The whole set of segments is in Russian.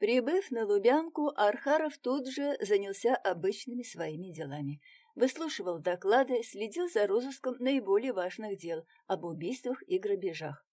Прибыв на Лубянку, Архаров тут же занялся обычными своими делами. Выслушивал доклады, следил за розыском наиболее важных дел об убийствах и грабежах.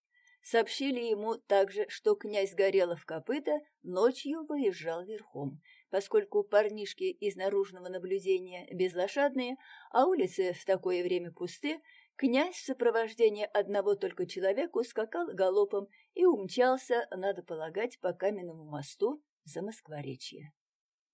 Сообщили ему также, что князь Горелов Копыта ночью выезжал верхом, поскольку парнишки из наружного наблюдения безлошадные, а улицы в такое время пусты, Князь в сопровождении одного только человека ускакал галопом и умчался, надо полагать, по каменному мосту за Москворечье.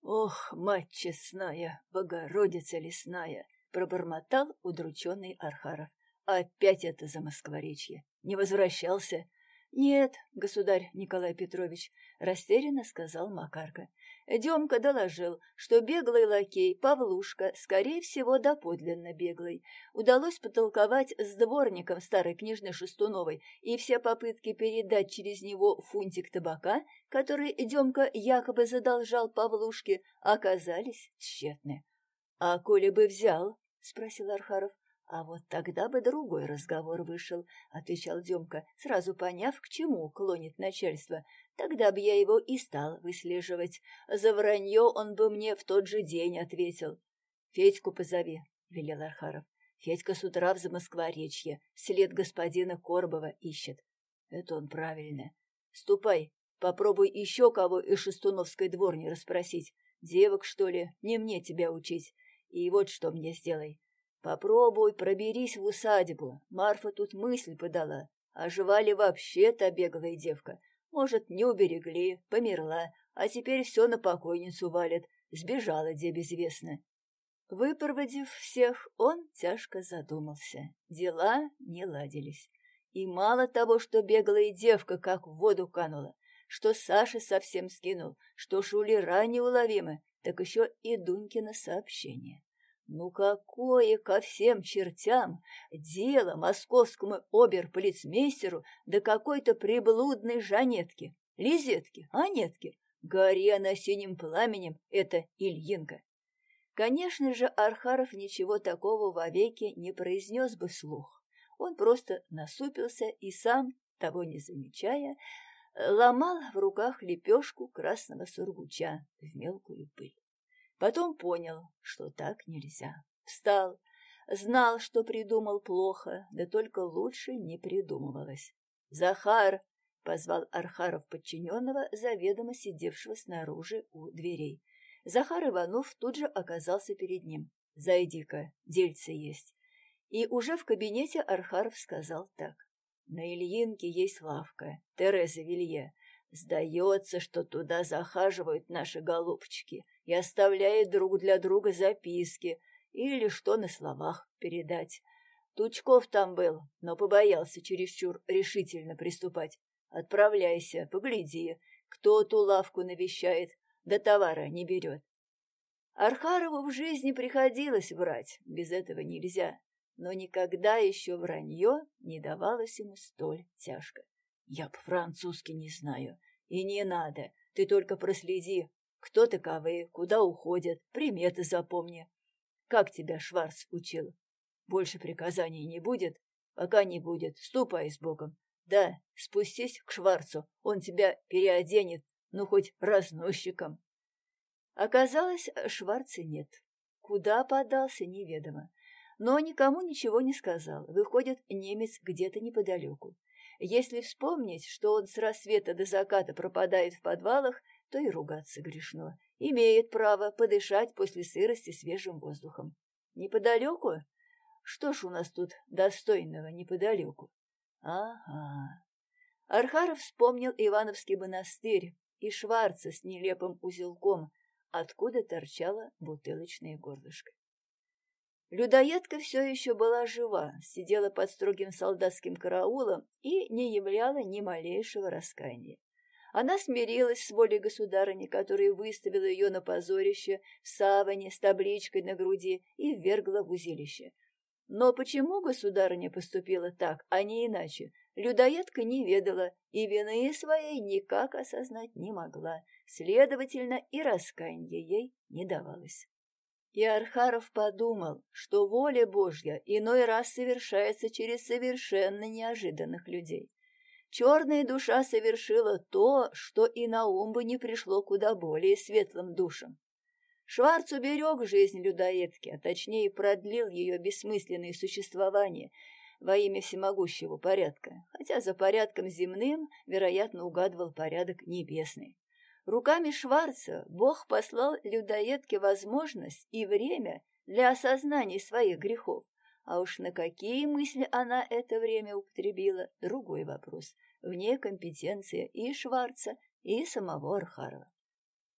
«Ох, мать честная, Богородица лесная!» — пробормотал удрученный Архаров. «Опять это за Москворечье! Не возвращался?» «Нет, государь Николай Петрович», — растерянно сказал Макарка. Демка доложил, что беглый лакей Павлушка, скорее всего, доподлинно беглый. Удалось потолковать с дворником старой книжной Шестуновой, и все попытки передать через него фунтик табака, который Демка якобы задолжал Павлушке, оказались тщетны. — А коли бы взял? — спросил Архаров. «А вот тогда бы другой разговор вышел», — отвечал Демка, сразу поняв, к чему клонит начальство. «Тогда бы я его и стал выслеживать. За вранье он бы мне в тот же день ответил». «Федьку позови», — велел Архаров. «Федька с утра в Замоскворечье, след господина Корбова ищет». «Это он правильно. Ступай, попробуй еще кого из Шестуновской дворни расспросить. Девок, что ли, не мне тебя учить. И вот что мне сделай. Попробуй проберись в усадьбу. Марфа тут мысль подала. А жива ли вообще та беглая девка? Может, не уберегли, померла, а теперь все на покойницу валит. Сбежала, где безвестно. Выпроводив всех, он тяжко задумался. Дела не ладились. И мало того, что беглая девка как в воду канула, что Саша совсем скинул, что шулера неуловимы, так еще и Дунькино сообщение. Ну какое ко всем чертям дело московскому оберполицмейстеру да какой-то приблудной Жанетке, Лизетке, Анетке? Гори она синим пламенем, это Ильинка. Конечно же, Архаров ничего такого вовеки не произнес бы вслух. Он просто насупился и сам, того не замечая, ломал в руках лепешку красного сургуча в мелкую пыль. Потом понял, что так нельзя. Встал, знал, что придумал плохо, да только лучше не придумывалось. «Захар!» — позвал Архаров подчиненного, заведомо сидевшего снаружи у дверей. Захар Иванов тут же оказался перед ним. «Зайди-ка, дельце есть». И уже в кабинете Архаров сказал так. «На Ильинке есть лавка, Тереза Вилье. Сдается, что туда захаживают наши голубчики и оставляют друг для друга записки или что на словах передать. Тучков там был, но побоялся чересчур решительно приступать. Отправляйся, погляди, кто ту лавку навещает, да товара не берет. Архарову в жизни приходилось врать, без этого нельзя, но никогда еще вранье не давалось ему столь тяжко. Я по-французски не знаю, и не надо, ты только проследи, кто таковые, куда уходят, приметы запомни. Как тебя Шварц учил? Больше приказаний не будет? Пока не будет, ступай с Богом. Да, спустись к Шварцу, он тебя переоденет, ну хоть разносчиком. Оказалось, Шварца нет. Куда подался, неведомо. Но никому ничего не сказал. Выходит, немец где-то неподалеку. Если вспомнить, что он с рассвета до заката пропадает в подвалах, то и ругаться грешно. Имеет право подышать после сырости свежим воздухом. Неподалеку? Что ж у нас тут достойного неподалеку? Ага. Архаров вспомнил Ивановский монастырь и Шварца с нелепым узелком, откуда торчала бутылочная горлышко. Людоедка все еще была жива, сидела под строгим солдатским караулом и не являла ни малейшего раскаяния. Она смирилась с волей государыни, которая выставила ее на позорище в саване с табличкой на груди и ввергла в узилище. Но почему государыня поступила так, а не иначе, людоедка не ведала и вины своей никак осознать не могла, следовательно, и раскаяние ей не давалось. И Архаров подумал, что воля Божья иной раз совершается через совершенно неожиданных людей. черная душа совершила то, что и на ум бы не пришло куда более светлым душам. Шварц уберег жизнь людоедки, а точнее продлил ее бессмысленное существование во имя всемогущего порядка, хотя за порядком земным, вероятно, угадывал порядок небесный. Руками Шварца Бог послал людоедке возможность и время для осознания своих грехов, а уж на какие мысли она это время употребила – другой вопрос, вне компетенции и Шварца, и самого Архарова.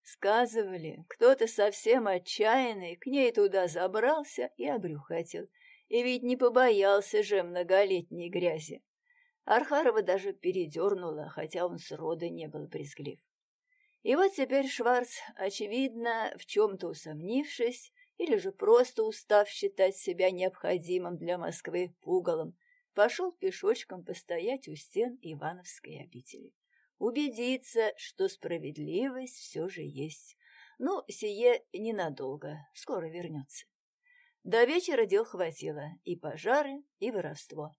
Сказывали, кто-то совсем отчаянный к ней туда забрался и обрюхатил, и ведь не побоялся же многолетней грязи. Архарова даже передернула, хотя он срода не был брезглив. И вот теперь Шварц, очевидно, в чем-то усомнившись, или же просто устав считать себя необходимым для Москвы пугалом, пошел пешочком постоять у стен Ивановской обители. Убедиться, что справедливость все же есть. Ну, сие ненадолго, скоро вернется. До вечера дел хватило и пожары, и воровство.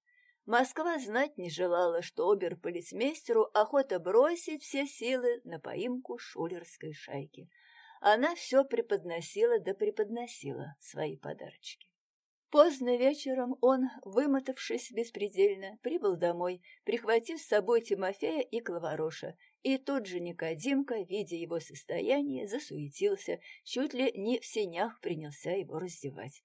Москва знать не желала, что обер-полицмейстеру охота бросить все силы на поимку шулерской шайки — она все преподносила да преподносила свои подарочки. Поздно вечером он, вымотавшись беспредельно, прибыл домой, прихватив с собой Тимофея и Клавороша, и тот же Никодимка, видя его состояние, засуетился, чуть ли не в сенях принялся его раздевать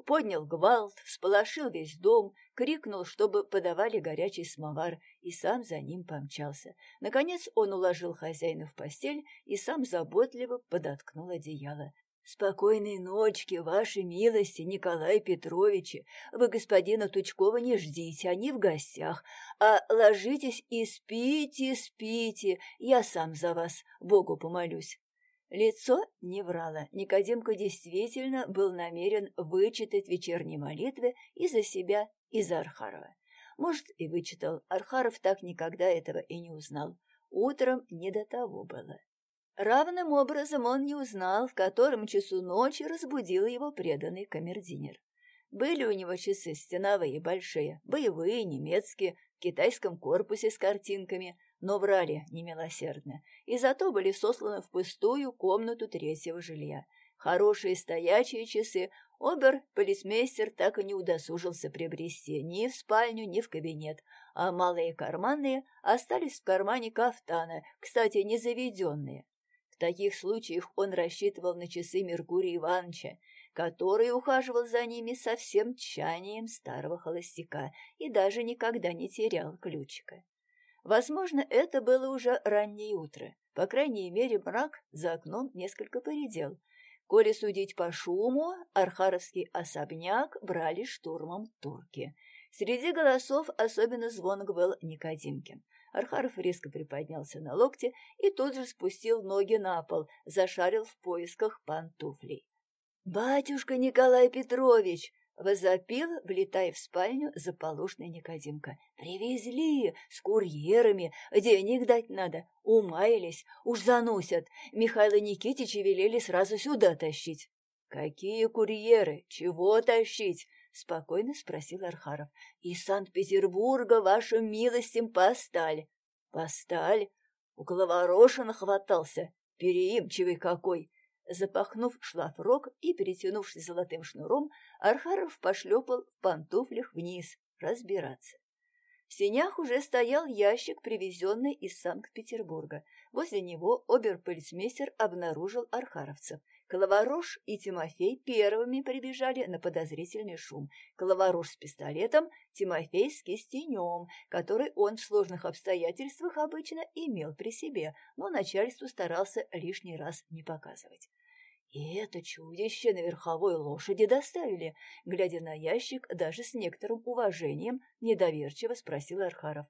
поднял гвалт, всполошил весь дом, крикнул, чтобы подавали горячий самовар, и сам за ним помчался. Наконец он уложил хозяина в постель и сам заботливо подоткнул одеяло. «Спокойной ночки, вашей милости, Николай Петрович. Вы господина Тучкова не ждите, они в гостях, а ложитесь и спите, спите, я сам за вас, Богу помолюсь». Лицо не врало. Никодимка действительно был намерен вычитать вечерние молитвы и за себя, и за Архарова. Может, и вычитал. Архаров так никогда этого и не узнал. Утром не до того было. Равным образом он не узнал, в котором часу ночи разбудил его преданный камердинер. Были у него часы стеновые, большие, боевые, немецкие, в китайском корпусе с картинками – но врали немилосердно, и зато были сосланы в пустую комнату третьего жилья. Хорошие стоячие часы обер-полисмейстер так и не удосужился приобрести ни в спальню, ни в кабинет, а малые карманные остались в кармане кафтана, кстати, не заведенные. В таких случаях он рассчитывал на часы Меркурия Ивановича, который ухаживал за ними со всем тщанием старого холостяка и даже никогда не терял ключика. Возможно, это было уже раннее утро. По крайней мере, мрак за окном несколько поредел. Коли судить по шуму, архаровский особняк брали штурмом турки. Среди голосов особенно звонок был Никодимкин. Архаров резко приподнялся на локте и тут же спустил ноги на пол, зашарил в поисках пантуфлей. «Батюшка Николай Петрович!» Возопил, влетая в спальню, заполошная Никодимка. «Привезли! С курьерами! Денег дать надо! Умаялись! Уж заносят! Михаила Никитича велели сразу сюда тащить!» «Какие курьеры? Чего тащить?» — спокойно спросил Архаров. «Из Санкт-Петербурга вашим милостям посталь». «Посталь? У Кловорошина хватался. Переимчивый какой!» Запахнув шлафрок и перетянувшись золотым шнуром, Архаров пошлепал в пантуфлях вниз разбираться. В сенях уже стоял ящик, привезенный из Санкт-Петербурга. Возле него оберполицмейстер обнаружил архаровцев. Коловорож и Тимофей первыми прибежали на подозрительный шум. Коловорож с пистолетом, Тимофей с кистенем, который он в сложных обстоятельствах обычно имел при себе, но начальству старался лишний раз не показывать. И это чудище на верховой лошади доставили, глядя на ящик, даже с некоторым уважением, недоверчиво спросил Архаров.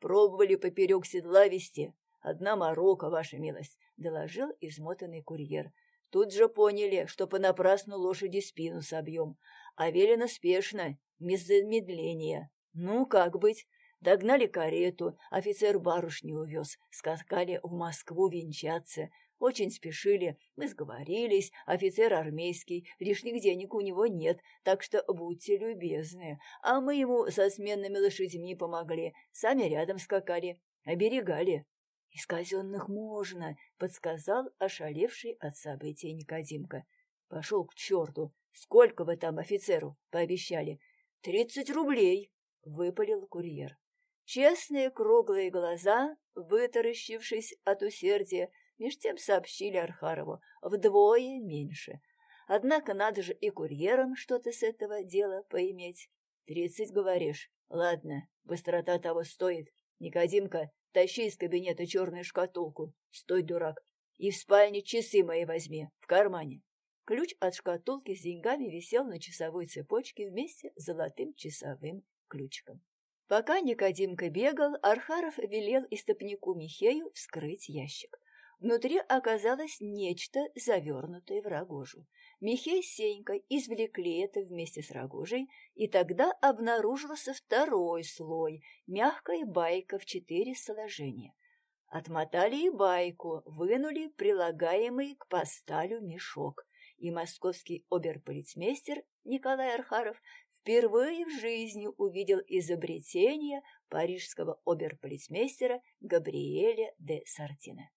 Пробовали поперек седла вести. Одна морока, ваша милость, доложил измотанный курьер. Тут же поняли, что понапрасну лошади спину собьем, а велено спешно, без замедления. Ну, как быть? Догнали карету, офицер барышню увез, скакали в Москву венчаться. Очень спешили, мы сговорились, офицер армейский, лишних денег у него нет, так что будьте любезны. А мы ему со сменными лошадьми помогли, сами рядом скакали, оберегали. «Из казенных можно», — подсказал ошалевший от события Никодимка. «Пошел к черту! Сколько вы там офицеру?» — пообещали. «Тридцать рублей!» — выпалил курьер. Честные круглые глаза, вытаращившись от усердия, меж тем сообщили Архарову вдвое меньше. Однако надо же и курьерам что-то с этого дела поиметь. Тридцать, говоришь? Ладно, быстрота того стоит. Никодимка, тащи из кабинета черную шкатулку. Стой, дурак. И в спальне часы мои возьми, в кармане. Ключ от шкатулки с деньгами висел на часовой цепочке вместе с золотым часовым ключиком. Пока Никодимка бегал, Архаров велел истопнику Михею вскрыть ящик. Внутри оказалось нечто, завернутое в рогожу. Михей с Сенькой извлекли это вместе с рогожей, и тогда обнаружился второй слой, мягкая байка в четыре сложения. Отмотали и байку, вынули прилагаемый к посталю мешок, и московский оберполицмейстер Николай Архаров впервые в жизни увидел изобретение парижского оберполицмейстера Габриэля де Сартина.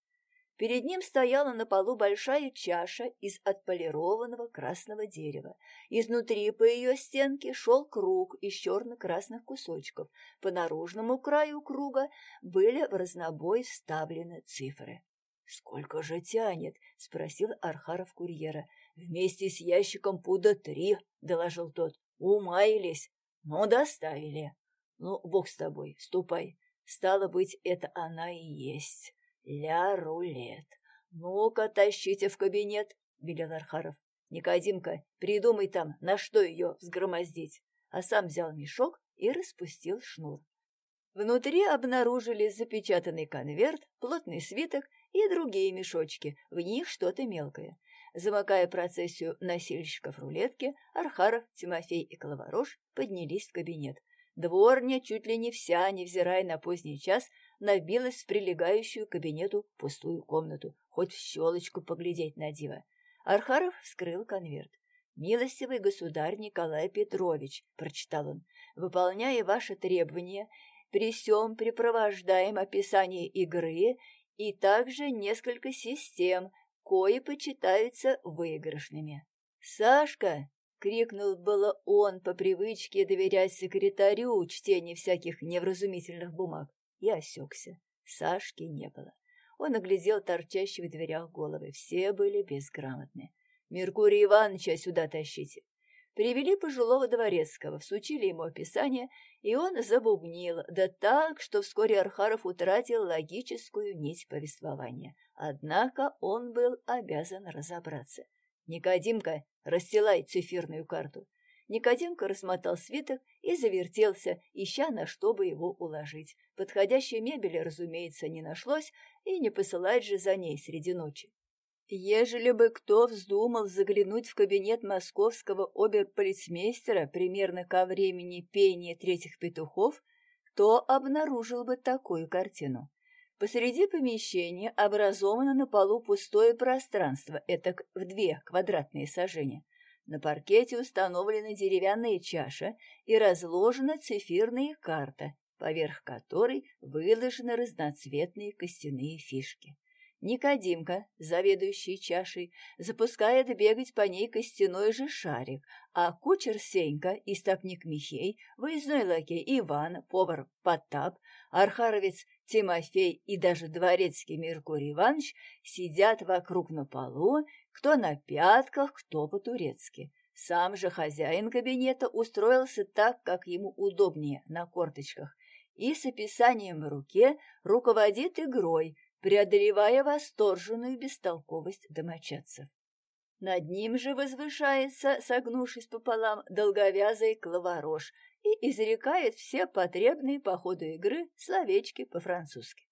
Перед ним стояла на полу большая чаша из отполированного красного дерева. Изнутри по ее стенке шел круг из черно-красных кусочков. По наружному краю круга были в разнобой вставлены цифры. «Сколько же тянет?» — спросил Архаров курьера. «Вместе с ящиком пуда три», — доложил тот. Умаялись, но доставили. Ну, бог с тобой, ступай. Стало быть, это она и есть. Ля-рулет. Ну-ка, тащите в кабинет, велел Архаров. Никодимка, придумай там, на что ее взгромоздить. А сам взял мешок и распустил шнур. Внутри обнаружили запечатанный конверт, плотный свиток и другие мешочки, в них что-то мелкое. Замыкая процессию носильщиков рулетки, Архаров, Тимофей и Коловорож поднялись в кабинет. Дворня чуть ли не вся, невзирая на поздний час, набилась в прилегающую к кабинету пустую комнату, хоть в щелочку поглядеть на диво. Архаров вскрыл конверт. «Милостивый государь Николай Петрович», — прочитал он, — «выполняя ваши требования, при сём припровождаем описание игры и также несколько систем, кои почитаются выигрышными. «Сашка!» — крикнул было он по привычке доверять секретарю чтение всяких невразумительных бумаг. Я осекся. Сашки не было. Он оглядел торчащие в дверях головы. Все были безграмотны. «Меркурий Ивановича сюда тащите!» Привели пожилого дворецкого, всучили ему описание, и он забубнил, да так, что вскоре Архаров утратил логическую нить повествования. Однако он был обязан разобраться. «Никодимка, расстилай цифирную карту!» Никодимка расмотал свиток и завертелся, ища на что бы его уложить. Подходящей мебели, разумеется, не нашлось, и не посылать же за ней среди ночи. Ежели бы кто вздумал заглянуть в кабинет московского оберполицмейстера примерно ко времени пения третьих петухов, то обнаружил бы такую картину. Посреди помещения образовано на полу пустое пространство, это в две квадратные сажения. На паркете установлена деревянная чаша и разложена цифирная карта, поверх которой выложены разноцветные костяные фишки. Никодимка, заведующий чашей, запускает бегать по ней костяной же шарик, а кучер Сенька, истопник Михей, выездной лакей Иван, повар Потап, архаровец Тимофей и даже дворецкий Меркурий Иванович сидят вокруг на полу, кто на пятках, кто по-турецки. Сам же хозяин кабинета устроился так, как ему удобнее, на корточках, и с описанием в руке руководит игрой, преодолевая восторженную бестолковость домочадцев. Над ним же возвышается, согнувшись пополам, долговязый клаворож и изрекает все потребные по ходу игры словечки по-французски.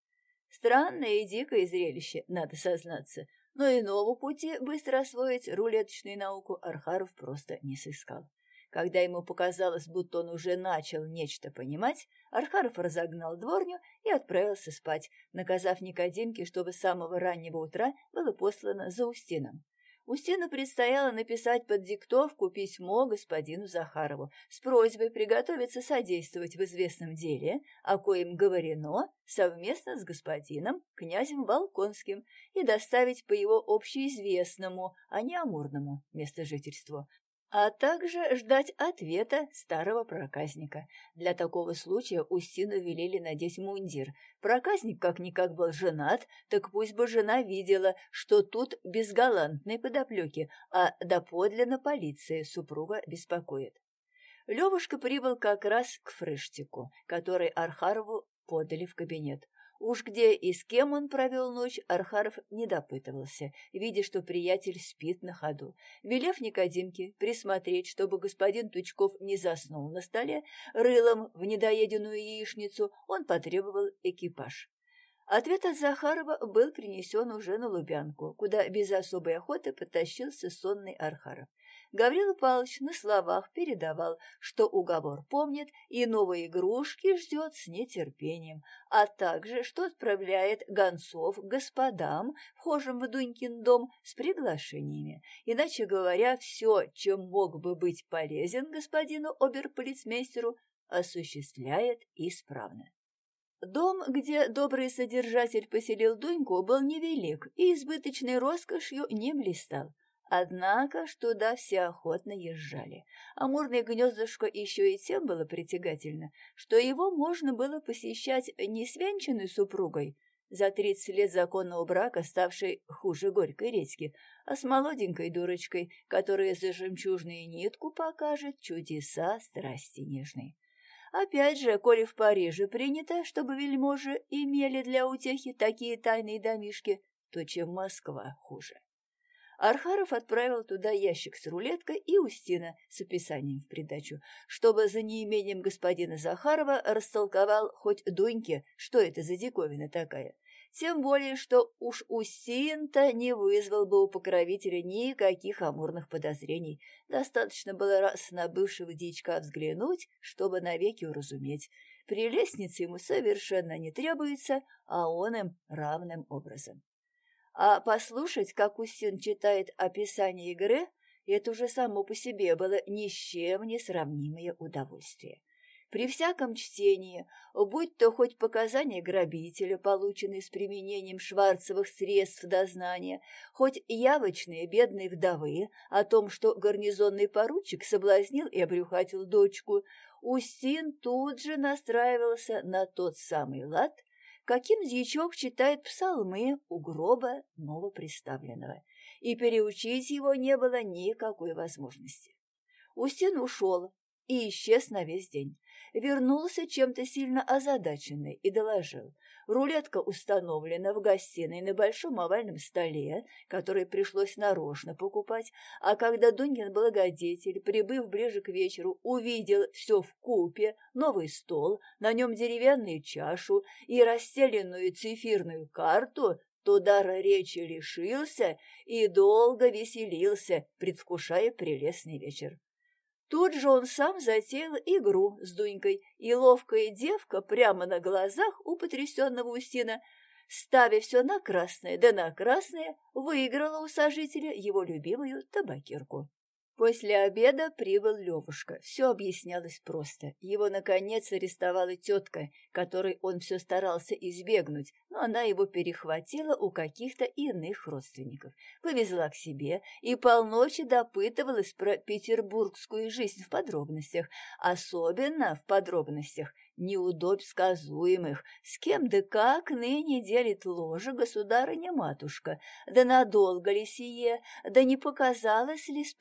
Странное и дикое зрелище, надо сознаться, но иного пути быстро освоить рулеточную науку Архаров просто не сыскал. Когда ему показалось, будто он уже начал нечто понимать, Архаров разогнал дворню и отправился спать, наказав Никодимке, чтобы с самого раннего утра было послано за Устином. Устину предстояло написать под диктовку письмо господину Захарову с просьбой приготовиться содействовать в известном деле, о коем говорено совместно с господином, князем Волконским, и доставить по его общеизвестному, а не амурному местожительству, а также ждать ответа старого проказника. Для такого случая Устину велели надеть мундир. Проказник как-никак был женат, так пусть бы жена видела, что тут без галантной подоплеки, а доподлинно полиция супруга беспокоит. Левушка прибыл как раз к Фрыштику, который Архарову подали в кабинет. Уж где и с кем он провел ночь, Архаров не допытывался, видя, что приятель спит на ходу. Велев Никодимке присмотреть, чтобы господин Тучков не заснул на столе, рылом в недоеденную яичницу, он потребовал экипаж. Ответ от Захарова был принесен уже на Лубянку, куда без особой охоты потащился сонный Архаров. Гаврил Павлович на словах передавал, что уговор помнит и новые игрушки ждет с нетерпением, а также, что отправляет гонцов господам, вхожим в Дунькин дом, с приглашениями. Иначе говоря, все, чем мог бы быть полезен господину оберполицмейстеру, осуществляет исправно. Дом, где добрый содержатель поселил Дуньку, был невелик и избыточной роскошью не блистал. Однако ж туда все охотно езжали. Амурное гнездышко еще и тем было притягательно, что его можно было посещать не с венчанной супругой, за тридцать лет законного брака, ставшей хуже горькой редьки, а с молоденькой дурочкой, которая за жемчужную нитку покажет чудеса страсти нежной. Опять же, коли в Париже принято, чтобы вельможи имели для утехи такие тайные домишки, то чем Москва хуже. Архаров отправил туда ящик с рулеткой и Устина с описанием в придачу, чтобы за неимением господина Захарова растолковал хоть Дуньке, что это за диковина такая. Тем более, что уж Устин-то не вызвал бы у покровителя никаких амурных подозрений. Достаточно было раз на бывшего дичка взглянуть, чтобы навеки уразуметь. При лестнице ему совершенно не требуется, а он им равным образом. А послушать, как Устин читает описание игры, это уже само по себе было ни с чем не сравнимое удовольствие. При всяком чтении, будь то хоть показания грабителя, полученные с применением шварцевых средств дознания, хоть явочные бедной вдовы о том, что гарнизонный поручик соблазнил и обрюхатил дочку, Устин тут же настраивался на тот самый лад, каким дьячок читает псалмы у гроба новоприставленного, и переучить его не было никакой возможности. Устин ушел и исчез на весь день. Вернулся чем-то сильно озадаченный и доложил. Рулетка установлена в гостиной на большом овальном столе, который пришлось нарочно покупать, а когда Дунькин благодетель, прибыв ближе к вечеру, увидел все в купе, новый стол, на нем деревянную чашу и расстеленную цифирную карту, то дара речи лишился и долго веселился, предвкушая прелестный вечер. Тут же он сам затеял игру с Дунькой, и ловкая девка прямо на глазах у потрясенного Устина, ставя все на красное, да на красное, выиграла у сожителя его любимую табакерку. После обеда прибыл Левушка. Все объяснялось просто. Его, наконец, арестовала тетка, которой он все старался избегнуть, но она его перехватила у каких-то иных родственников. Повезла к себе и полночи допытывалась про петербургскую жизнь в подробностях, особенно в подробностях неудобь сказуемых, с кем да как ныне делит ложе государыня-матушка, да надолго ли сие, да не показалось ли с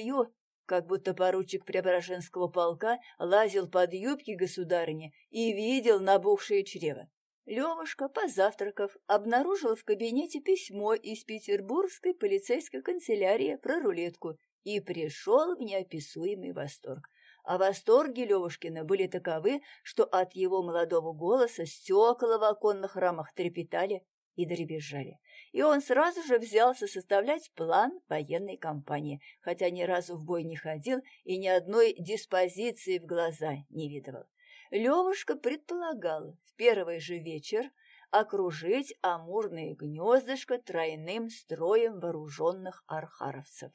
прибылью, как будто поручик Преображенского полка лазил под юбки государыни и видел набухшее чрево. Левушка, позавтракав, обнаружил в кабинете письмо из петербургской полицейской канцелярии про рулетку и пришел в неописуемый восторг а восторги Левушкина были таковы, что от его молодого голоса стекла в оконных рамах трепетали и дребезжали. И он сразу же взялся составлять план военной кампании, хотя ни разу в бой не ходил и ни одной диспозиции в глаза не видывал. Левушка предполагал в первый же вечер окружить амурное гнездышко тройным строем вооруженных архаровцев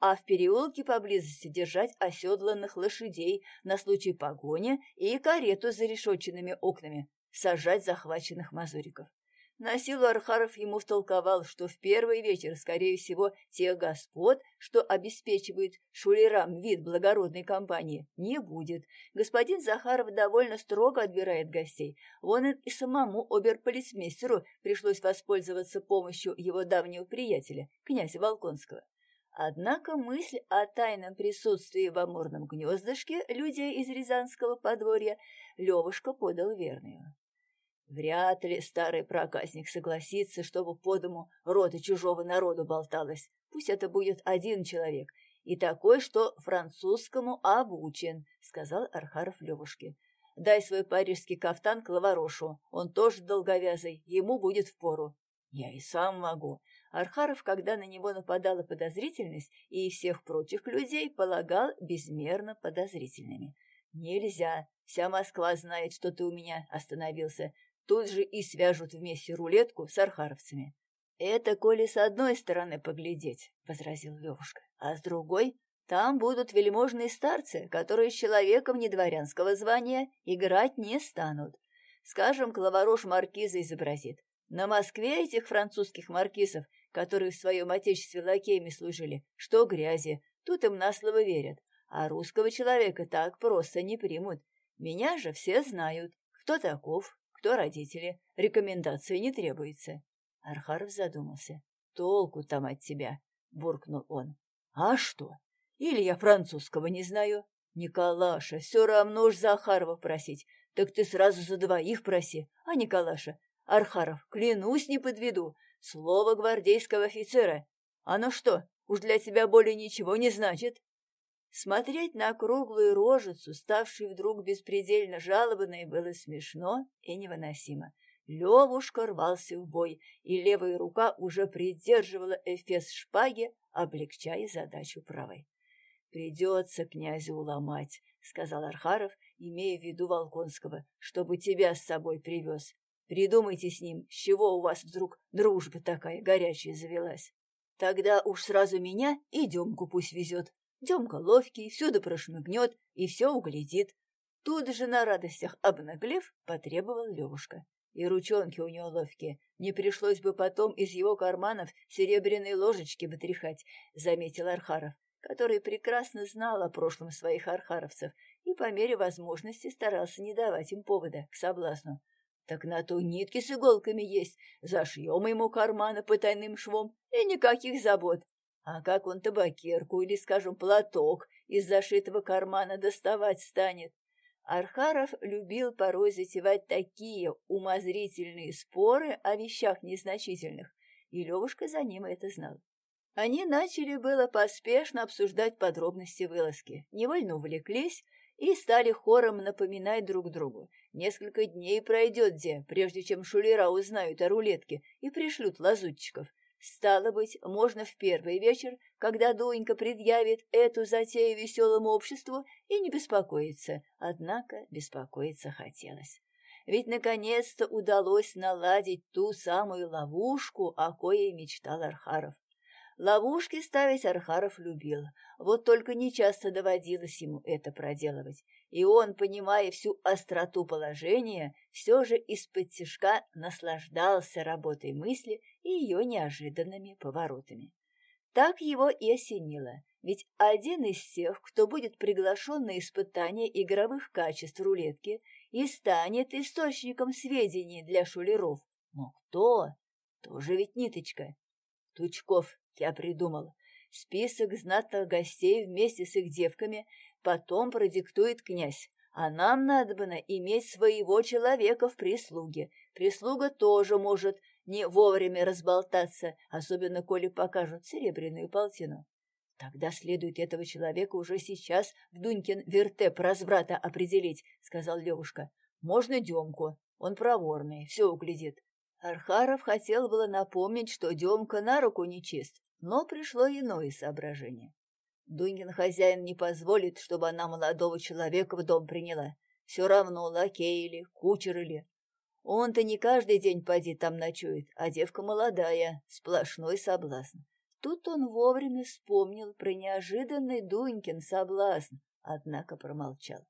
а в переулке поблизости держать оседланных лошадей на случай погони и карету с зарешоченными окнами, сажать захваченных мазуриков. На силу Архаров ему втолковал, что в первый вечер, скорее всего, тех господ, что обеспечивают шулерам вид благородной компании, не будет. Господин Захаров довольно строго отбирает гостей. Вон и самому оберполицмейстеру пришлось воспользоваться помощью его давнего приятеля, князя Волконского. Однако мысль о тайном присутствии в амурном гнездышке людей из Рязанского подворья Левушка подал верную. Вряд ли старый проказник согласится, чтобы по дому рода чужого народу болталось. Пусть это будет один человек, и такой, что французскому обучен, — сказал Архаров Левушке. Дай свой парижский кафтан к Лаварошу, он тоже долговязый, ему будет впору. Я и сам могу. Архаров, когда на него нападала подозрительность, и всех прочих людей полагал безмерно подозрительными. Нельзя, вся Москва знает, что ты у меня остановился тут же и свяжут вместе рулетку с архаровцами. «Это коли с одной стороны поглядеть», — возразил Левушка, «а с другой там будут вельможные старцы, которые с человеком недворянского звания играть не станут. Скажем, клаварош маркиза изобразит. На Москве этих французских маркизов, которые в своем отечестве лакеями служили, что грязи, тут им на слово верят, а русского человека так просто не примут. Меня же все знают, кто таков, кто родители. Рекомендации не требуется. Архаров задумался. Толку там от тебя, буркнул он. А что? Или я французского не знаю? Николаша, все равно уж Захарова просить. Так ты сразу за двоих проси, а Николаша? Архаров, клянусь, не подведу. Слово гвардейского офицера. Оно что, уж для тебя более ничего не значит? Смотреть на круглую рожицу, ставшую вдруг беспредельно жалобной, было смешно и невыносимо. Левушка рвался в бой, и левая рука уже придерживала эфес шпаги, облегчая задачу правой. «Придется князю уломать», — сказал Архаров, имея в виду Волконского, «чтобы тебя с собой привез. Придумайте с ним, с чего у вас вдруг дружба такая горячая завелась. Тогда уж сразу меня и Демку пусть везет, Демка ловкий, всюду прошмыгнет и все углядит. Тут же на радостях обнаглев, потребовал Левушка. И ручонки у него ловкие. Не пришлось бы потом из его карманов серебряные ложечки вытряхать, заметил Архаров, который прекрасно знал о прошлом своих архаровцев и по мере возможности старался не давать им повода к соблазну. Так на то нитки с иголками есть, зашьем ему карманы по тайным швом, и никаких забот. А как он табакерку или, скажем, платок из зашитого кармана доставать станет? Архаров любил порой затевать такие умозрительные споры о вещах незначительных, и Левушка за ним это знал. Они начали было поспешно обсуждать подробности вылазки, невольно увлеклись и стали хором напоминать друг другу. Несколько дней пройдет где, прежде чем шулера узнают о рулетке и пришлют лазутчиков. Стало быть, можно в первый вечер, когда Дунька предъявит эту затею веселому обществу, и не беспокоиться. Однако беспокоиться хотелось. Ведь наконец-то удалось наладить ту самую ловушку, о коей мечтал Архаров. Ловушки ставить Архаров любил, вот только нечасто доводилось ему это проделывать, и он, понимая всю остроту положения, все же из-под тяжка наслаждался работой мысли и ее неожиданными поворотами. Так его и осенило, ведь один из тех, кто будет приглашен на испытание игровых качеств рулетки и станет источником сведений для шулеров. Но кто? Тоже ведь ниточка. Тучков, я придумал. Список знатных гостей вместе с их девками потом продиктует князь. А нам надо бы иметь своего человека в прислуге. Прислуга тоже может не вовремя разболтаться, особенно коли покажут серебряную полтину. Тогда следует этого человека уже сейчас в Дунькин вертеп разврата определить, — сказал Левушка. Можно Демку, он проворный, все углядит. Архаров хотел было напомнить, что Демка на руку нечист, но пришло иное соображение. Дунькин хозяин не позволит, чтобы она молодого человека в дом приняла. Все равно лакей или кучер или. Он-то не каждый день поди там ночует, а девка молодая, сплошной соблазн. Тут он вовремя вспомнил про неожиданный Дунькин соблазн, однако промолчал.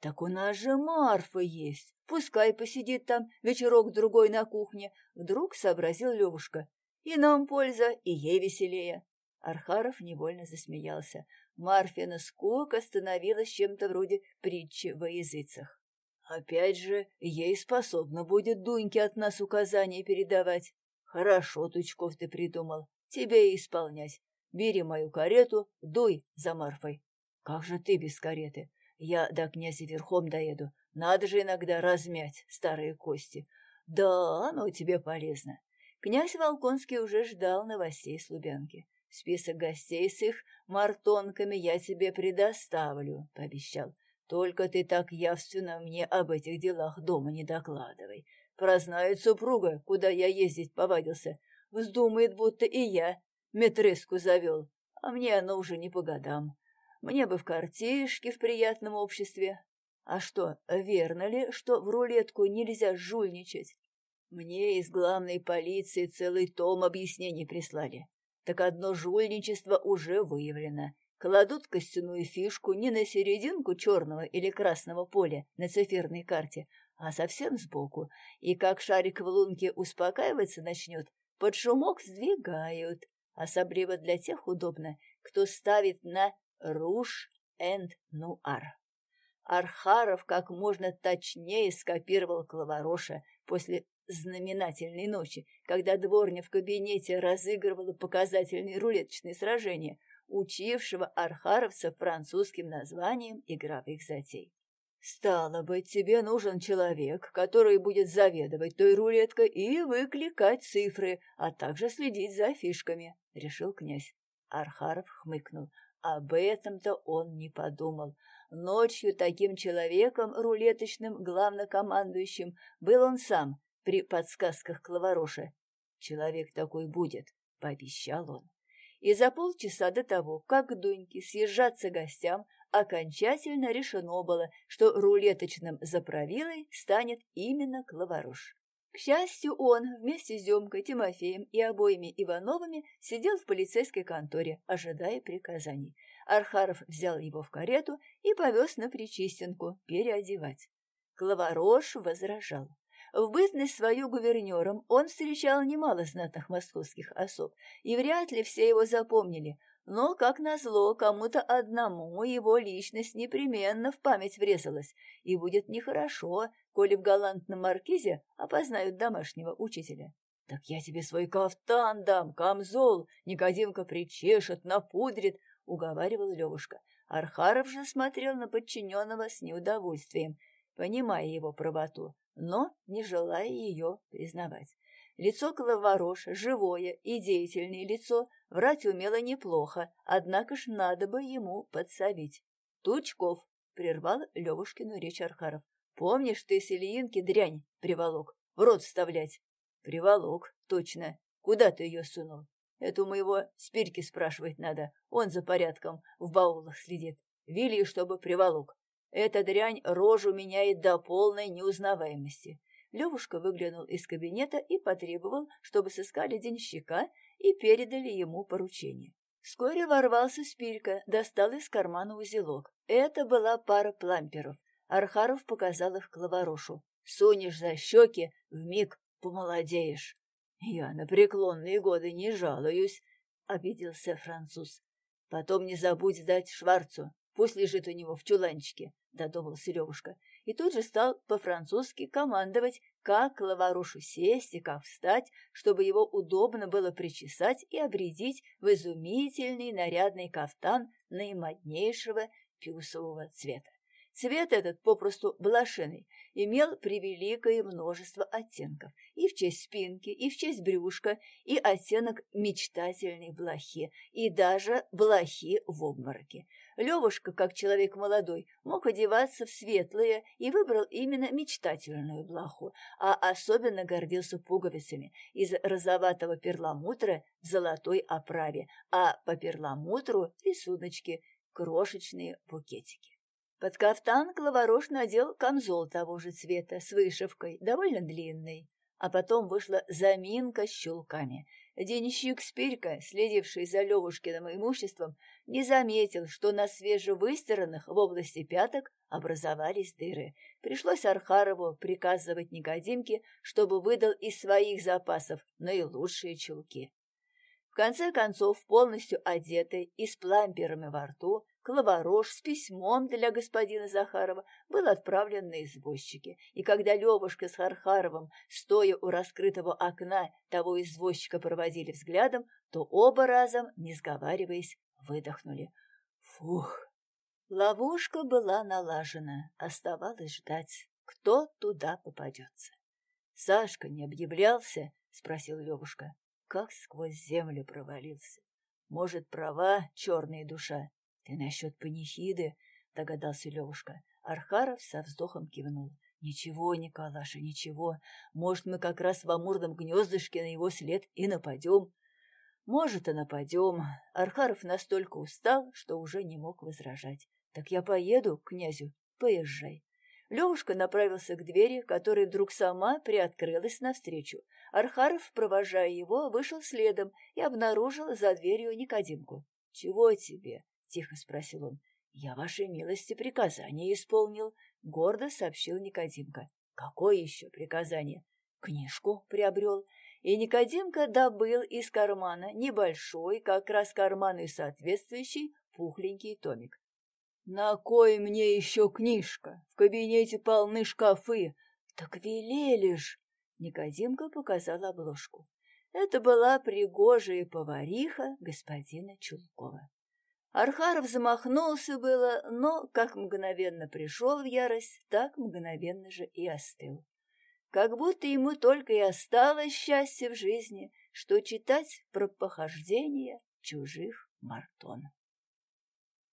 «Так у нас же Марфа есть. Пускай посидит там вечерок-другой на кухне», — вдруг сообразил Левушка. «И нам польза, и ей веселее». Архаров невольно засмеялся. Марфина скука становилась чем-то вроде притчи во языцах. «Опять же, ей способна будет Дуньке от нас указания передавать. Хорошо, Тучков, ты придумал. Тебе и исполнять. Бери мою карету, дуй за Марфой. Как же ты без кареты? Я до князя верхом доеду. Надо же иногда размять старые кости. Да, оно тебе полезно. Князь Волконский уже ждал новостей с Лубянки. Список гостей с их мартонками я тебе предоставлю, — пообещал. Только ты так явственно мне об этих делах дома не докладывай. Прознает супруга, куда я ездить повадился. Вздумает, будто и я метреску завел, а мне оно уже не по годам. Мне бы в картишке в приятном обществе. А что, верно ли, что в рулетку нельзя жульничать? Мне из главной полиции целый том объяснений прислали. Так одно жульничество уже выявлено. Кладут костяную фишку не на серединку черного или красного поля на циферной карте, а совсем сбоку, и как шарик в лунке успокаиваться начнет, под шумок сдвигают. Особливо для тех удобно, кто ставит на Руш энд Нуар. Архаров как можно точнее скопировал Клавароша после знаменательной ночи, когда дворня в кабинете разыгрывала показательные рулеточные сражения, учившего архаровца французским названием игровых затей. «Стало быть, тебе нужен человек, который будет заведовать той рулеткой и выкликать цифры, а также следить за фишками», — решил князь. Архаров хмыкнул. Об этом-то он не подумал. Ночью таким человеком, рулеточным главнокомандующим, был он сам при подсказках Клавароша. «Человек такой будет», — пообещал он. И за полчаса до того, как к Дуньке съезжаться гостям, окончательно решено было, что рулеточным заправилой станет именно Клаварош. К счастью, он вместе с Демкой, Тимофеем и обоими Ивановыми сидел в полицейской конторе, ожидая приказаний. Архаров взял его в карету и повез на Причистенку переодевать. Клаварош возражал. В бытность свою гувернером он встречал немало знатных московских особ, и вряд ли все его запомнили, но, как назло, кому-то одному его личность непременно в память врезалась, и будет нехорошо, коли в галантном маркизе опознают домашнего учителя. «Так я тебе свой кафтан дам, камзол, Никодимка причешет, напудрит», — уговаривал Левушка. Архаров же смотрел на подчиненного с неудовольствием, понимая его правоту, но не желая ее признавать. Лицо Клавароша, живое и деятельное лицо, врать умело неплохо, однако ж надо бы ему подсобить. «Тучков!» — прервал Левушкину речь Архаров. «Помнишь, ты с Ильинки дрянь приволок? В рот вставлять?» «Приволок, точно. Куда ты ее сунул?» «Это у моего спирки спрашивать надо. Он за порядком в баулах следит. Вели, чтобы приволок. Эта дрянь рожу меняет до полной неузнаваемости. Левушка выглянул из кабинета и потребовал, чтобы сыскали денщика и передали ему поручение. Вскоре ворвался Спирка, достал из кармана узелок. Это была пара пламперов. Архаров показал их Клаварошу. «Сунешь за щеки, вмиг помолодеешь». «Я на преклонные годы не жалуюсь», — обиделся француз. «Потом не забудь сдать Шварцу. Пусть лежит у него в чуланчике», — додумался Левушка и тут же стал по-французски командовать, как лаварушу сесть и как встать, чтобы его удобно было причесать и обредить в изумительный нарядный кафтан наимоднейшего пюсового цвета. Цвет этот, попросту блошиный, имел превеликое множество оттенков. И в честь спинки, и в честь брюшка, и оттенок мечтательной блохи, и даже блохи в обмороке. Левушка, как человек молодой, мог одеваться в светлое и выбрал именно мечтательную блоху, а особенно гордился пуговицами из розоватого перламутра в золотой оправе, а по перламутру рисуночки, крошечные букетики. Под кафтан Клаварош надел камзол того же цвета с вышивкой, довольно длинной, а потом вышла заминка с чулками. Денщик Спирька, следивший за Левушкиным имуществом, не заметил, что на свежевыстиранных в области пяток образовались дыры. Пришлось Архарову приказывать Никодимке, чтобы выдал из своих запасов наилучшие чулки. В конце концов, полностью одетый и с пламперами во рту, Клаварош с письмом для господина Захарова был отправлен на извозчики, и когда Левушка с Хархаровым, стоя у раскрытого окна, того извозчика проводили взглядом, то оба разом, не сговариваясь, выдохнули. Фух! Ловушка была налажена, оставалось ждать, кто туда попадется. — Сашка не объявлялся? — спросил Левушка. Как сквозь землю провалился. Может, права черная душа? «Ты насчет панихиды?» — догадался Левушка. Архаров со вздохом кивнул. «Ничего, Николаша, ничего. Может, мы как раз в амурном гнездышке на его след и нападем?» «Может, и нападем». Архаров настолько устал, что уже не мог возражать. «Так я поеду к князю. Поезжай». Левушка направился к двери, которая вдруг сама приоткрылась навстречу. Архаров, провожая его, вышел следом и обнаружил за дверью Никодимку. «Чего тебе?» Тихо спросил он. «Я вашей милости приказание исполнил», — гордо сообщил Никодимка. «Какое еще приказание?» «Книжку приобрел». И Никодимка добыл из кармана небольшой, как раз карману соответствующий, пухленький томик. «На кой мне еще книжка? В кабинете полны шкафы». «Так велели ж!» Никодимка показал обложку. Это была пригожая повариха господина Чулкова. Архаров замахнулся было, но как мгновенно пришел в ярость, так мгновенно же и остыл. Как будто ему только и осталось счастье в жизни, что читать про похождения чужих мартонов.